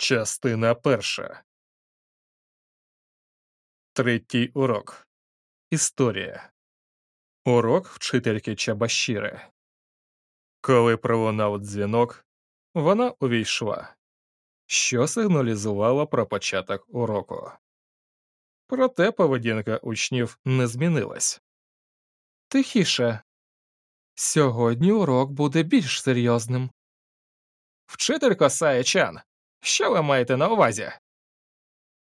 Частина перша. Третій урок. Історія. Урок вчительки Чабашіри. Коли пролунав дзвінок, вона увійшла, що сигналізувало про початок уроку. Проте поведінка учнів не змінилась. Тихіше. Сьогодні урок буде більш серйозним. Вчителько Саєчан, що ви маєте на увазі?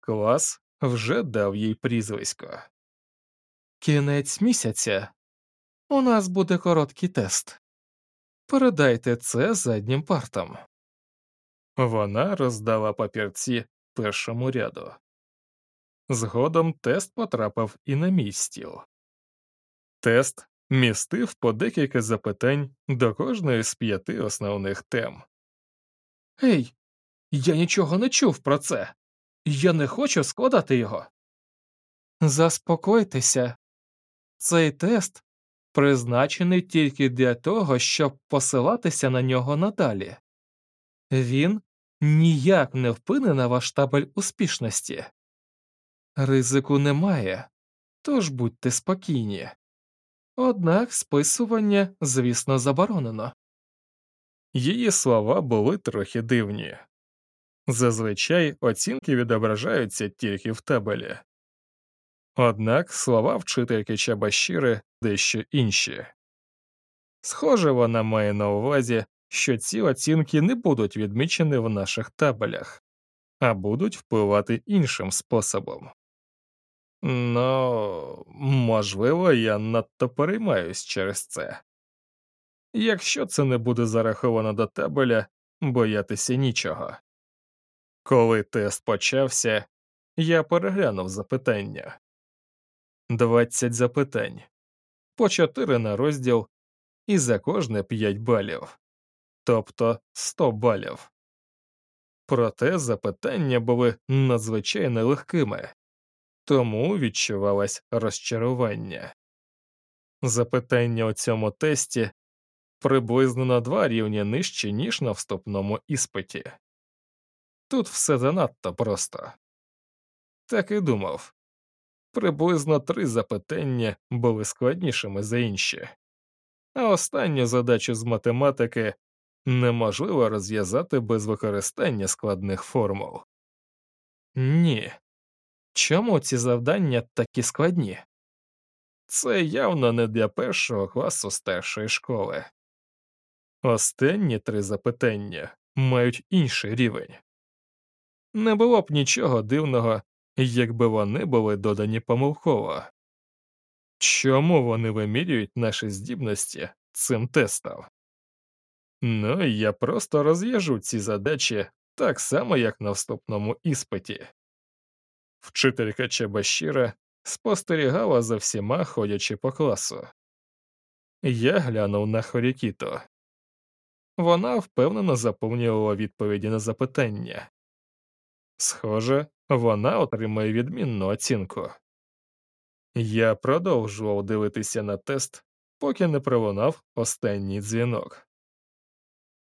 Клас вже дав їй прізвисько. Кінець місяця. У нас буде короткий тест. Передайте це заднім партам. Вона роздала папірці першому ряду. Згодом тест потрапив і на мій стіл. Тест містив по декілька запитань до кожної з п'яти основних тем. Ей, я нічого не чув про це. Я не хочу складати його. Заспокойтеся. Цей тест призначений тільки для того, щоб посилатися на нього надалі. Він ніяк не вплине на ваш табель успішності. Ризику немає, тож будьте спокійні. Однак списування, звісно, заборонено. Її слова були трохи дивні. Зазвичай оцінки відображаються тільки в табелі. Однак слова вчительки Чабашіри дещо інші. Схоже, вона має на увазі, що ці оцінки не будуть відмічені в наших табелях, а будуть впливати іншим способом. Ну, можливо, я надто переймаюсь через це. Якщо це не буде зараховано до табеля, боятися нічого. Коли тест почався, я переглянув запитання. Двадцять запитань, по чотири на розділ, і за кожне п'ять балів, тобто сто балів. Проте запитання були надзвичайно легкими, тому відчувалось розчарування. Запитання у цьому тесті приблизно на два рівні нижче, ніж на вступному іспиті. Тут все занадто просто. Так і думав. Приблизно три запитання були складнішими за інші, а останню задачу з математики неможливо розв'язати без використання складних формул. Ні. Чому ці завдання такі складні? Це явно не для першого класу старшої школи. Останні три запитання мають інший рівень. Не було б нічого дивного, якби вони були додані помилково. Чому вони вимірюють наші здібності цим тестом? Ну, я просто розв'яжу ці задачі так само, як на вступному іспиті. Вчителька Чебашіра спостерігала за всіма, ходячи по класу. Я глянув на Хорікіто. Вона впевнено заповнювала відповіді на запитання. Схоже, вона отримає відмінну оцінку. Я продовжував дивитися на тест, поки не пролунав останній дзвінок.